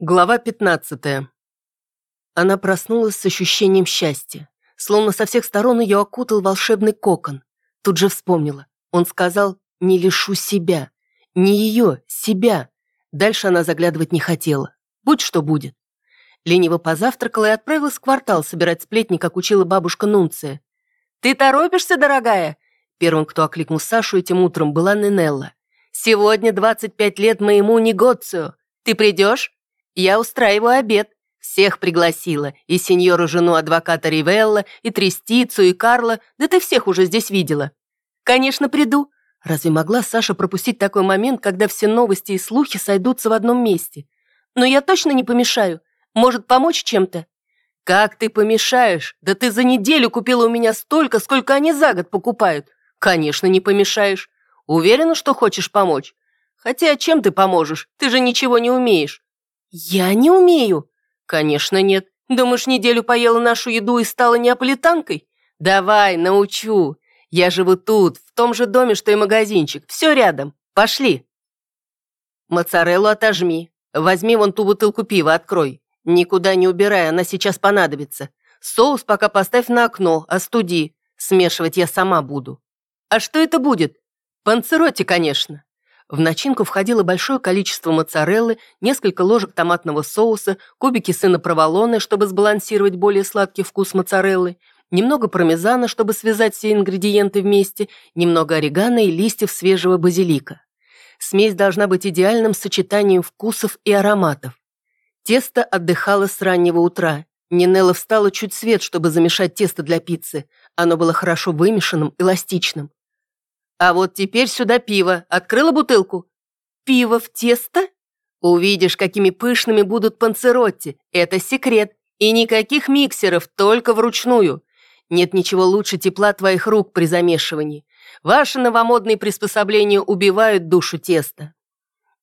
Глава 15. Она проснулась с ощущением счастья. Словно со всех сторон ее окутал волшебный кокон. Тут же вспомнила. Он сказал «не лишу себя». Не ее, себя. Дальше она заглядывать не хотела. Будь что будет. Лениво позавтракала и отправилась в квартал собирать сплетни, как учила бабушка Нунция. «Ты торопишься, дорогая?» Первым, кто окликнул Сашу этим утром, была Нинелла. «Сегодня 25 лет моему негоцию. Ты придешь?» Я устраиваю обед. Всех пригласила. И сеньору жену адвоката Ривелла, и Трестицу, и Карла. Да ты всех уже здесь видела. Конечно, приду. Разве могла Саша пропустить такой момент, когда все новости и слухи сойдутся в одном месте? Но я точно не помешаю. Может, помочь чем-то? Как ты помешаешь? Да ты за неделю купила у меня столько, сколько они за год покупают. Конечно, не помешаешь. Уверена, что хочешь помочь? Хотя чем ты поможешь? Ты же ничего не умеешь. «Я не умею». «Конечно нет. Думаешь, неделю поела нашу еду и стала неаполитанкой? Давай, научу. Я живу тут, в том же доме, что и магазинчик. Все рядом. Пошли». «Моцареллу отожми. Возьми вон ту бутылку пива, открой. Никуда не убирай, она сейчас понадобится. Соус пока поставь на окно, остуди. Смешивать я сама буду». «А что это будет?» «Панцеротти, конечно». В начинку входило большое количество моцареллы, несколько ложек томатного соуса, кубики сына проволоны, чтобы сбалансировать более сладкий вкус моцареллы, немного пармезана, чтобы связать все ингредиенты вместе, немного орегано и листьев свежего базилика. Смесь должна быть идеальным сочетанием вкусов и ароматов. Тесто отдыхало с раннего утра. Нинелла встала чуть свет, чтобы замешать тесто для пиццы. Оно было хорошо вымешанным, эластичным. А вот теперь сюда пиво. Открыла бутылку? Пиво в тесто? Увидишь, какими пышными будут панцеротти. Это секрет. И никаких миксеров, только вручную. Нет ничего лучше тепла твоих рук при замешивании. Ваши новомодные приспособления убивают душу теста.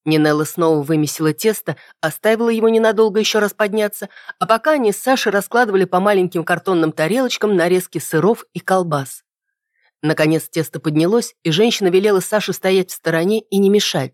Нинелла снова вымесила тесто, оставила его ненадолго еще раз подняться, а пока они с Сашей раскладывали по маленьким картонным тарелочкам нарезки сыров и колбас. Наконец тесто поднялось, и женщина велела Саше стоять в стороне и не мешать.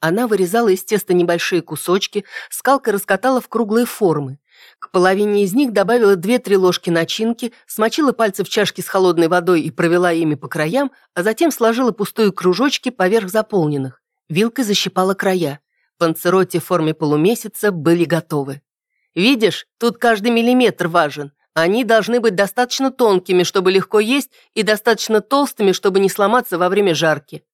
Она вырезала из теста небольшие кусочки, скалкой раскатала в круглые формы. К половине из них добавила две-три ложки начинки, смочила пальцы в чашке с холодной водой и провела ими по краям, а затем сложила пустые кружочки поверх заполненных. Вилкой защипала края. Панцеротти в форме полумесяца были готовы. «Видишь, тут каждый миллиметр важен. Они должны быть достаточно тонкими, чтобы легко есть, и достаточно толстыми, чтобы не сломаться во время жарки.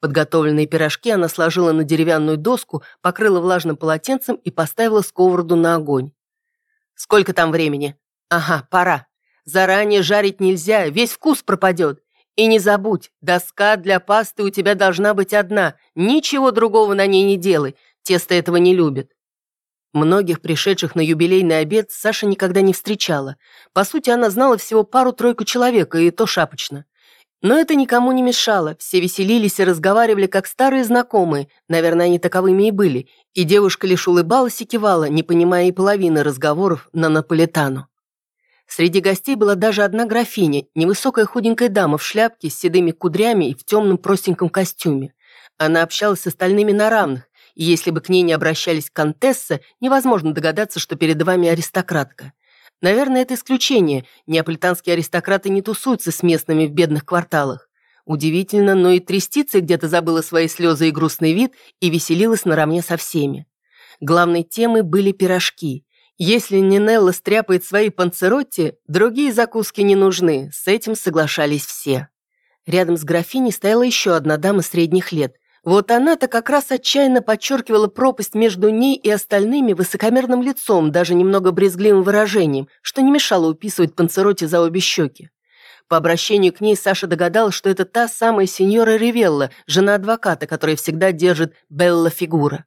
Подготовленные пирожки она сложила на деревянную доску, покрыла влажным полотенцем и поставила сковороду на огонь. «Сколько там времени?» «Ага, пора. Заранее жарить нельзя, весь вкус пропадет. И не забудь, доска для пасты у тебя должна быть одна, ничего другого на ней не делай, тесто этого не любит». Многих пришедших на юбилейный обед Саша никогда не встречала. По сути, она знала всего пару-тройку человек, и то шапочно. Но это никому не мешало, все веселились и разговаривали как старые знакомые, наверное, они таковыми и были, и девушка лишь улыбалась и кивала, не понимая и половины разговоров на Наполитану. Среди гостей была даже одна графиня, невысокая худенькая дама в шляпке с седыми кудрями и в темном простеньком костюме. Она общалась с остальными на равных, и если бы к ней не обращались контесса, невозможно догадаться, что перед вами аристократка. Наверное, это исключение. Неаполитанские аристократы не тусуются с местными в бедных кварталах. Удивительно, но и Трестиция где-то забыла свои слезы и грустный вид и веселилась наравне со всеми. Главной темой были пирожки. Если Нинелла стряпает свои панцеротти, другие закуски не нужны, с этим соглашались все. Рядом с графиней стояла еще одна дама средних лет, вот она-то как раз отчаянно подчеркивала пропасть между ней и остальными высокомерным лицом, даже немного брезгливым выражением, что не мешало уписывать Панцероти за обе щеки. По обращению к ней Саша догадалась, что это та самая сеньора Ривелла, жена адвоката, которая всегда держит Белла Фигура.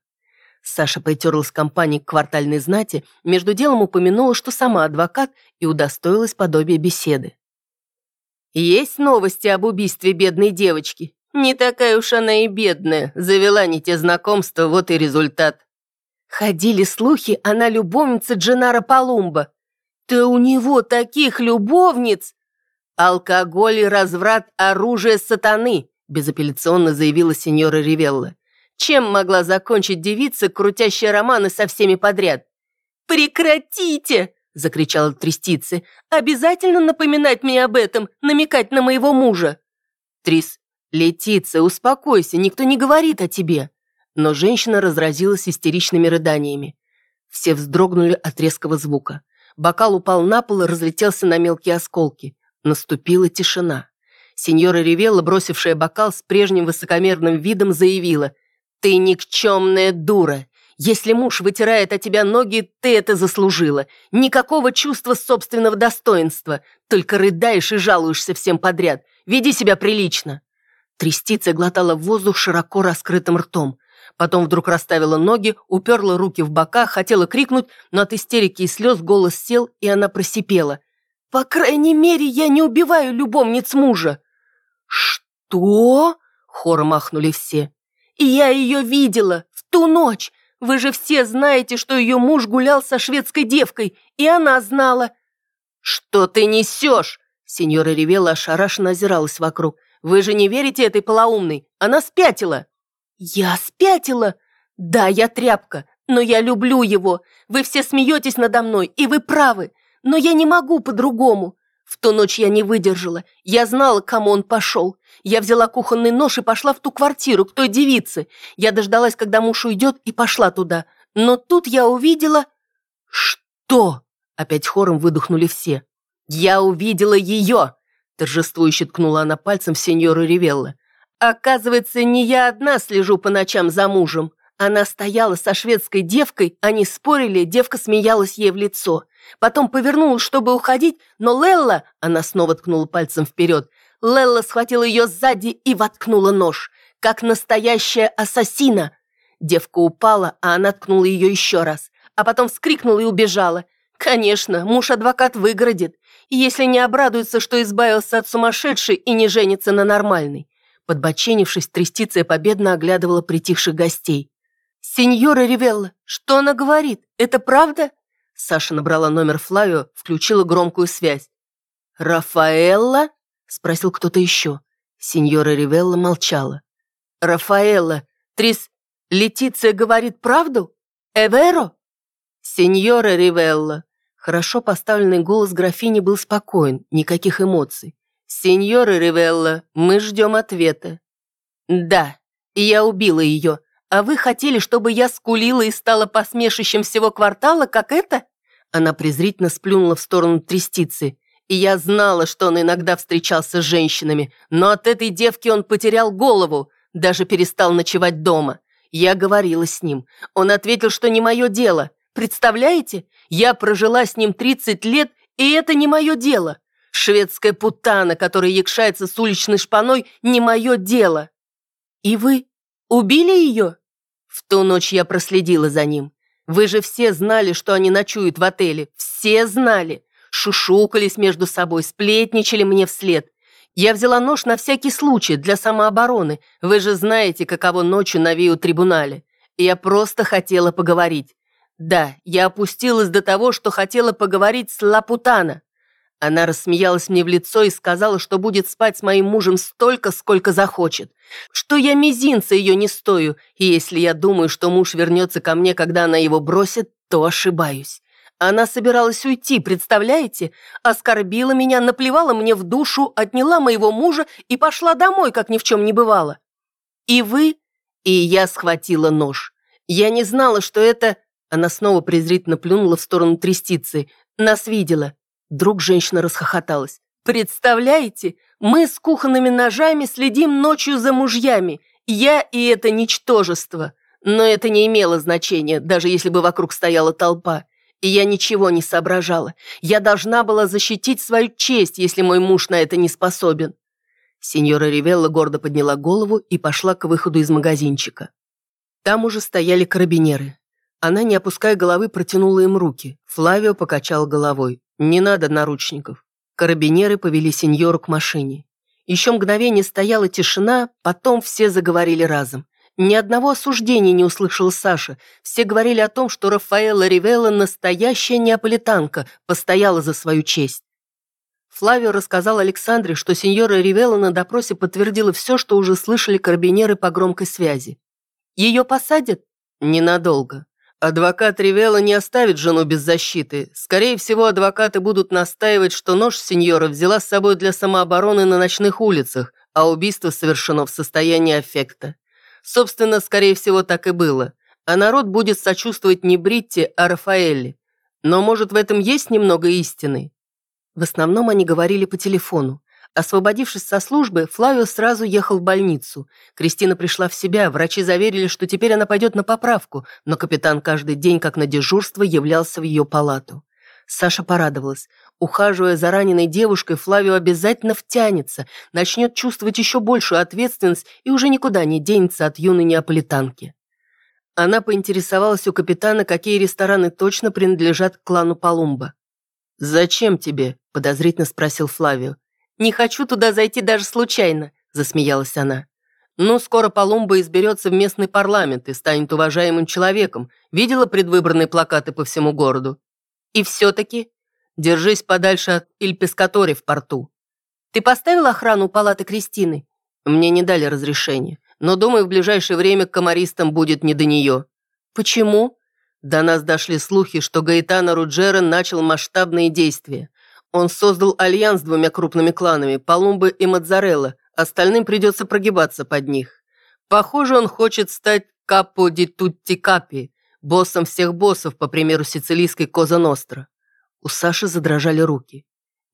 Саша притерлась компании к квартальной знати, между делом упомянула, что сама адвокат, и удостоилась подобия беседы. «Есть новости об убийстве бедной девочки?» Не такая уж она и бедная, завела не те знакомства, вот и результат. Ходили слухи, она любовница Дженара Палумба. Да у него таких любовниц! Алкоголь и разврат – оружие сатаны, безапелляционно заявила сеньора Ривелла. Чем могла закончить девица, крутящая романы со всеми подряд? «Прекратите!» – закричала Трестицы. «Обязательно напоминать мне об этом, намекать на моего мужа!» «Трис, Летиция, успокойся, никто не говорит о тебе!» Но женщина разразилась истеричными рыданиями. Все вздрогнули от резкого звука. Бокал упал на пол и разлетелся на мелкие осколки. Наступила тишина. Сеньора Ревелла, бросившая бокал с прежним высокомерным видом, заявила «Ты никчемная дура! Если муж вытирает от тебя ноги, ты это заслужила. Никакого чувства собственного достоинства. Только рыдаешь и жалуешься всем подряд. Веди себя прилично». Трестица глотала воздух широко раскрытым ртом. Потом вдруг расставила ноги, уперла руки в бока, хотела крикнуть, но от истерики и слез голос сел, и она просипела. «По крайней мере, я не убиваю любовниц мужа!» «Что?» — хором махнули все. «И я ее видела в ту ночь. Вы же все знаете, что ее муж гулял со шведской девкой, и она знала». «Что ты несешь?» Сеньора ревела, ошарашенно озиралась вокруг. «Вы же не верите этой полоумной? Она спятила!» «Я спятила? Да, я тряпка, но я люблю его. Вы все смеетесь надо мной, и вы правы. Но я не могу по-другому. В ту ночь я не выдержала. Я знала, к кому он пошел. Я взяла кухонный нож и пошла в ту квартиру, к той девице. Я дождалась, когда муж уйдет, и пошла туда. Но тут я увидела... Что? Опять хором выдохнули все. Я увидела ее! Торжествующе ткнула она пальцем сеньору Ривелла. Оказывается, не я одна слежу по ночам за мужем. Она стояла со шведской девкой, они спорили, девка смеялась ей в лицо. Потом повернулась, чтобы уходить, но Лелла, она снова ткнула пальцем вперед, Лелла схватила ее сзади и воткнула нож, как настоящая ассасина. Девка упала, а она ткнула ее еще раз, а потом вскрикнула и убежала. Конечно, муж-адвокат выгородит, если не обрадуется, что избавился от сумасшедшей и не женится на нормальной. Подбоченившись, Трестиция победно оглядывала притихших гостей. «Сеньора Ривелла, что она говорит? Это правда?» Саша набрала номер Флавио, включила громкую связь. «Рафаэлла?» — спросил кто-то еще. Сеньора Ривелла молчала. «Рафаэлла, Трис, Летиция говорит правду? Эверо?» «Сеньора Ривелла». Хорошо поставленный голос графини был спокоен, никаких эмоций. «Сеньора Ривелла, мы ждем ответа». «Да, я убила ее. А вы хотели, чтобы я скулила и стала посмешищем всего квартала, как это?» Она презрительно сплюнула в сторону трестицы. И я знала, что он иногда встречался с женщинами, но от этой девки он потерял голову, даже перестал ночевать дома. Я говорила с ним. Он ответил, что не мое дело. Представляете? Я прожила с ним 30 лет, и это не мое дело. Шведская путана, которая якшается с уличной шпаной, не мое дело. И вы убили ее? В ту ночь я проследила за ним. Вы же все знали, что они ночуют в отеле. Все знали. Шушукались между собой, сплетничали мне вслед. Я взяла нож на всякий случай, для самообороны. Вы же знаете, каково ночью на Виу-трибунале. Я просто хотела поговорить. Да, я опустилась до того, что хотела поговорить с Лапутана. Она рассмеялась мне в лицо и сказала, что будет спать с моим мужем столько, сколько захочет. Что я мизинца ее не стою, и если я думаю, что муж вернется ко мне, когда она его бросит, то ошибаюсь. Она собиралась уйти, представляете? Оскорбила меня, наплевала мне в душу, отняла моего мужа и пошла домой, как ни в чем не бывало. И вы? И я схватила нож. Я не знала, что это... Она снова презрительно плюнула в сторону трестицы. Нас видела. Друг женщина расхохоталась. «Представляете, мы с кухонными ножами следим ночью за мужьями. Я и это ничтожество. Но это не имело значения, даже если бы вокруг стояла толпа. И я ничего не соображала. Я должна была защитить свою честь, если мой муж на это не способен». Сеньора Ривелла гордо подняла голову и пошла к выходу из магазинчика. Там уже стояли карабинеры. Она, не опуская головы, протянула им руки. Флавио покачал головой. «Не надо наручников». Карабинеры повели сеньору к машине. Еще мгновение стояла тишина, потом все заговорили разом. Ни одного осуждения не услышал Саша. Все говорили о том, что Рафаэла Ривелла настоящая неаполитанка, постояла за свою честь. Флавио рассказал Александре, что сеньора Ривелла на допросе подтвердила все, что уже слышали карабинеры по громкой связи. Ее посадят? Ненадолго. Адвокат Ривела не оставит жену без защиты. Скорее всего, адвокаты будут настаивать, что нож сеньора взяла с собой для самообороны на ночных улицах, а убийство совершено в состоянии аффекта. Собственно, скорее всего, так и было. А народ будет сочувствовать не Бритте, а Рафаэлле. Но, может, в этом есть немного истины? В основном они говорили по телефону. Освободившись со службы, Флавио сразу ехал в больницу. Кристина пришла в себя, врачи заверили, что теперь она пойдет на поправку, но капитан каждый день, как на дежурство, являлся в ее палату. Саша порадовалась. Ухаживая за раненой девушкой, Флавио обязательно втянется, начнет чувствовать еще большую ответственность и уже никуда не денется от юной неаполитанки. Она поинтересовалась у капитана, какие рестораны точно принадлежат к клану Палумба. «Зачем тебе?» – подозрительно спросил Флавио. «Не хочу туда зайти даже случайно», – засмеялась она. «Ну, скоро Палумба изберется в местный парламент и станет уважаемым человеком. Видела предвыборные плакаты по всему городу?» «И все-таки...» «Держись подальше от Иль-Пескатори в порту». «Ты поставил охрану у палаты Кристины?» «Мне не дали разрешения, но, думаю, в ближайшее время комаристам будет не до нее». «Почему?» До нас дошли слухи, что Гаэтано Руджера начал масштабные действия. Он создал альянс с двумя крупными кланами – Палумбы и Мадзарелла. Остальным придется прогибаться под них. Похоже, он хочет стать капо ди тутти капи, боссом всех боссов, по примеру сицилийской Коза Ностра. У Саши задрожали руки.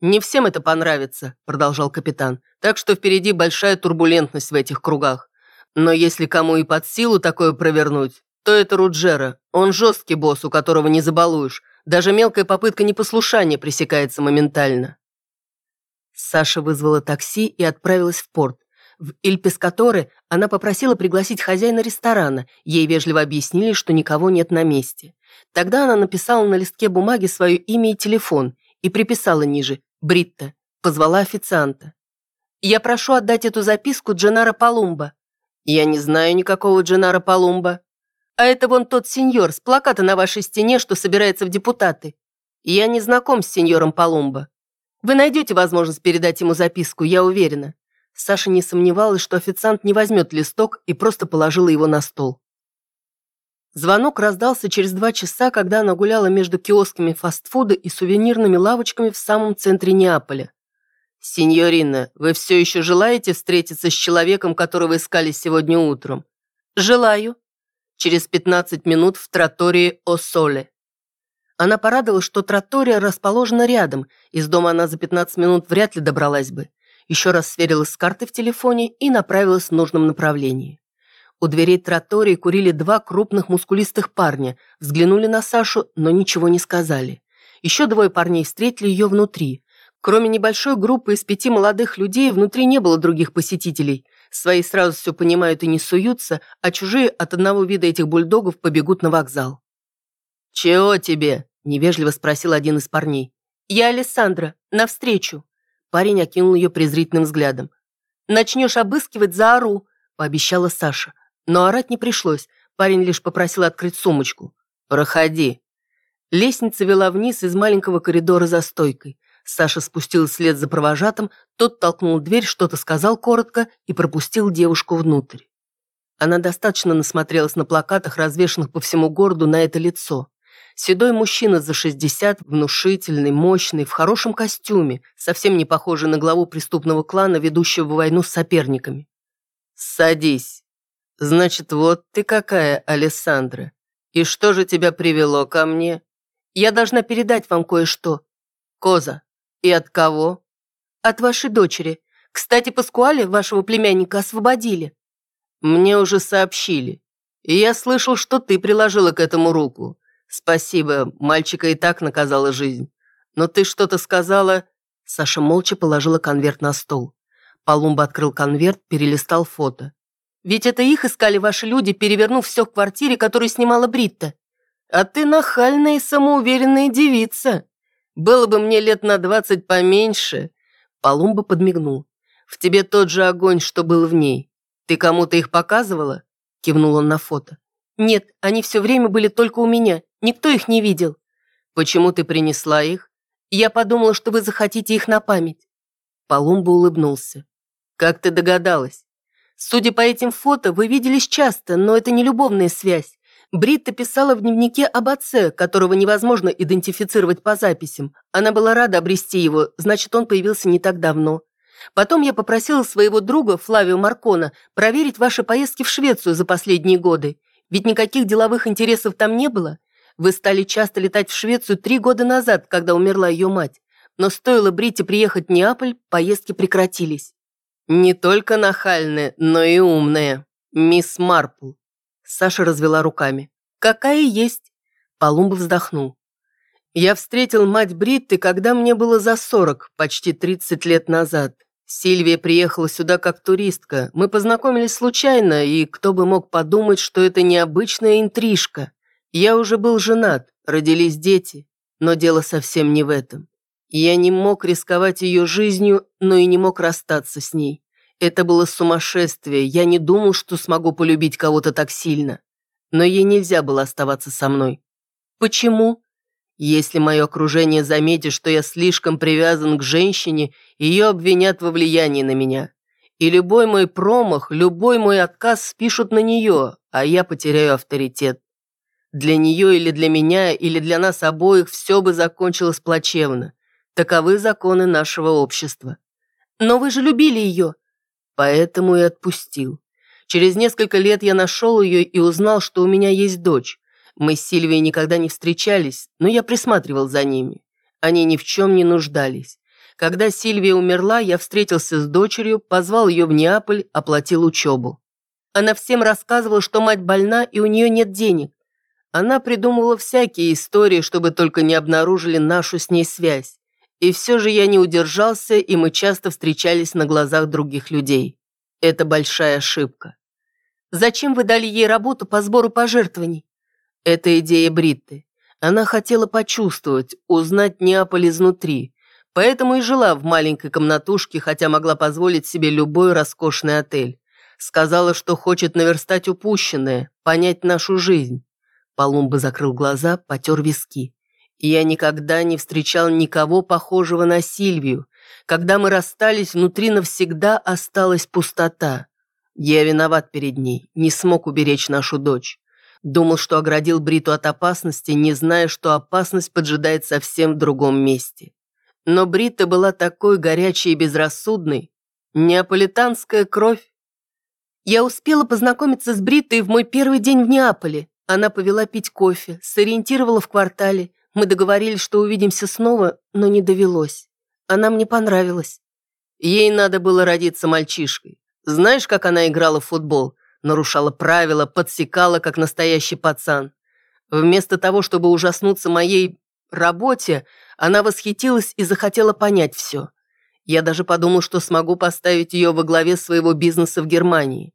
«Не всем это понравится», – продолжал капитан, «так что впереди большая турбулентность в этих кругах. Но если кому и под силу такое провернуть, то это Руджера. Он жесткий босс, у которого не забалуешь. Даже мелкая попытка непослушания пресекается моментально. Саша вызвала такси и отправилась в порт. В Иль-Пескаторе она попросила пригласить хозяина ресторана. Ей вежливо объяснили, что никого нет на месте. Тогда она написала на листке бумаги свое имя и телефон и приписала ниже «Бритта». Позвала официанта. «Я прошу отдать эту записку Дженара Палумба». «Я не знаю никакого Дженара Палумба». А это вон тот сеньор с плаката на вашей стене, что собирается в депутаты. Я не знаком с сеньором Палумбо. Вы найдете возможность передать ему записку, я уверена». Саша не сомневалась, что официант не возьмет листок и просто положила его на стол. Звонок раздался через два часа, когда она гуляла между киосками фастфуда и сувенирными лавочками в самом центре Неаполя. «Синьорина, вы все еще желаете встретиться с человеком, которого искали сегодня утром?» «Желаю», через 15 минут в тротории О-Соле. Она порадовалась, что тротория расположена рядом, из дома она за 15 минут вряд ли добралась бы. Еще раз сверилась с картой в телефоне и направилась в нужном направлении. У дверей тротории курили два крупных мускулистых парня, взглянули на Сашу, но ничего не сказали. Еще двое парней встретили ее внутри. Кроме небольшой группы из пяти молодых людей, внутри не было других посетителей. Свои сразу все понимают и не суются, а чужие от одного вида этих бульдогов побегут на вокзал. «Чего тебе?» – невежливо спросил один из парней. «Я Александра. Навстречу». Парень окинул ее презрительным взглядом. «Начнешь обыскивать, заору», – пообещала Саша. Но орать не пришлось. Парень лишь попросил открыть сумочку. «Проходи». Лестница вела вниз из маленького коридора за стойкой. Саша спустил вслед за провожатым, тот толкнул дверь, что-то сказал коротко и пропустил девушку внутрь. Она достаточно насмотрелась на плакатах, развешанных по всему городу, на это лицо. Седой мужчина за 60, внушительный, мощный, в хорошем костюме, совсем не похожий на главу преступного клана, ведущего войну с соперниками. «Садись. Значит, вот ты какая, Алессандра. И что же тебя привело ко мне? Я должна передать вам кое-что. Коза, «И от кого?» «От вашей дочери. Кстати, Паскуале, вашего племянника, освободили». «Мне уже сообщили. И я слышал, что ты приложила к этому руку. Спасибо, мальчика и так наказала жизнь. Но ты что-то сказала...» Саша молча положила конверт на стол. Палумба открыл конверт, перелистал фото. «Ведь это их искали ваши люди, перевернув все в квартире, которую снимала Бритта. А ты нахальная и самоуверенная девица». Было бы мне лет на двадцать поменьше». Палумба подмигнул. «В тебе тот же огонь, что был в ней. Ты кому-то их показывала?» Кивнул он на фото. «Нет, они все время были только у меня. Никто их не видел». «Почему ты принесла их?» «Я подумала, что вы захотите их на память». Палумба улыбнулся. «Как ты догадалась?» Судя по этим фото, вы виделись часто, но это не любовная связь. Бритта писала в дневнике об отце, которого невозможно идентифицировать по записям. Она была рада обрести его, значит, он появился не так давно. Потом я попросила своего друга Флавио Маркона проверить ваши поездки в Швецию за последние годы. Ведь никаких деловых интересов там не было. Вы стали часто летать в Швецию три года назад, когда умерла ее мать. Но стоило Брите приехать в Неаполь, поездки прекратились. Не только нахальная, но и умная. Мисс Марпл. Саша развела руками. «Какая есть?» Полумба вздохнул. «Я встретил мать Бритты, когда мне было за сорок, почти тридцать лет назад. Сильвия приехала сюда как туристка. Мы познакомились случайно, и кто бы мог подумать, что это необычная интрижка. Я уже был женат, родились дети, но дело совсем не в этом. Я не мог рисковать ее жизнью, но и не мог расстаться с ней. Это было сумасшествие, я не думал, что смогу полюбить кого-то так сильно. Но ей нельзя было оставаться со мной. Почему? Если мое окружение заметит, что я слишком привязан к женщине, ее обвинят во влиянии на меня. И любой мой промах, любой мой отказ спишут на нее, а я потеряю авторитет. Для нее или для меня, или для нас обоих все бы закончилось плачевно. Таковы законы нашего общества. Но вы же любили ее. Поэтому и отпустил. Через несколько лет я нашел ее и узнал, что у меня есть дочь. Мы с Сильвией никогда не встречались, но я присматривал за ними. Они ни в чем не нуждались. Когда Сильвия умерла, я встретился с дочерью, позвал ее в Неаполь, оплатил учебу. Она всем рассказывала, что мать больна и у нее нет денег. Она придумывала всякие истории, чтобы только не обнаружили нашу с ней связь. И все же я не удержался, и мы часто встречались на глазах других людей. Это большая ошибка. Зачем вы дали ей работу по сбору пожертвований? Это идея Бритты. Она хотела почувствовать, узнать Неаполь изнутри, поэтому и жила в маленькой комнатушке, хотя могла позволить себе любой роскошный отель. Сказала, что хочет наверстать упущенное, понять нашу жизнь. Полумба закрыл глаза, потер виски. Я никогда не встречал никого похожего на Сильвию. Когда мы расстались, внутри навсегда осталась пустота. Я виноват перед ней, не смог уберечь нашу дочь. Думал, что оградил Бриту от опасности, не зная, что опасность поджидает совсем в другом месте. Но Брита была такой горячей и безрассудной. Неаполитанская кровь. Я успела познакомиться с Бритой в мой первый день в Неаполе. Она повела пить кофе, сориентировала в квартале, мы договорились, что увидимся снова, но не довелось. Она мне понравилась. Ей надо было родиться мальчишкой. Знаешь, как она играла в футбол? Нарушала правила, подсекала, как настоящий пацан. Вместо того, чтобы ужаснуться моей работе, она восхитилась и захотела понять все. Я даже подумал, что смогу поставить ее во главе своего бизнеса в Германии.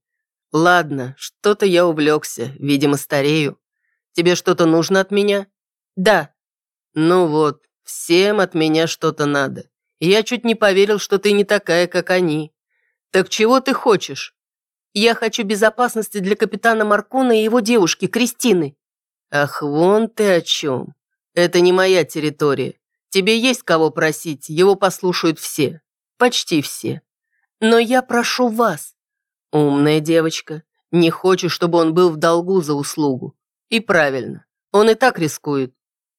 Ладно, что-то я увлекся, видимо, старею. Тебе что-то нужно от меня? Да, «Ну вот, всем от меня что-то надо. Я чуть не поверил, что ты не такая, как они. Так чего ты хочешь?» «Я хочу безопасности для капитана Маркона и его девушки, Кристины». «Ах, вон ты о чем. Это не моя территория. Тебе есть кого просить, его послушают все. Почти все. Но я прошу вас». «Умная девочка. Не хочешь, чтобы он был в долгу за услугу. И правильно. Он и так рискует.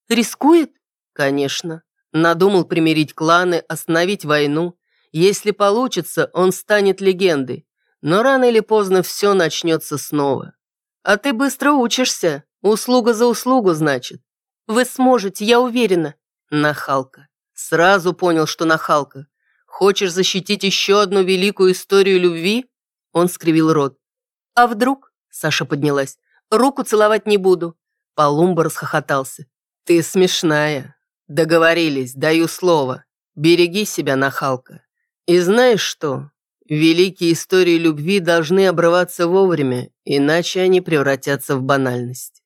Рискует? Конечно. Надумал примирить кланы, остановить войну. Если получится, он станет легендой. Но рано или поздно все начнется снова. А ты быстро учишься. Услуга за услугу, значит. Вы сможете, я уверена. Нахалка. Сразу понял, что нахалка. Хочешь защитить еще одну великую историю любви? Он скривил рот. А вдруг? Саша поднялась. Руку целовать не буду. Полумба расхохотался. «Ты смешная. Договорились, даю слово. Береги себя, нахалка. И знаешь что? Великие истории любви должны обрываться вовремя, иначе они превратятся в банальность».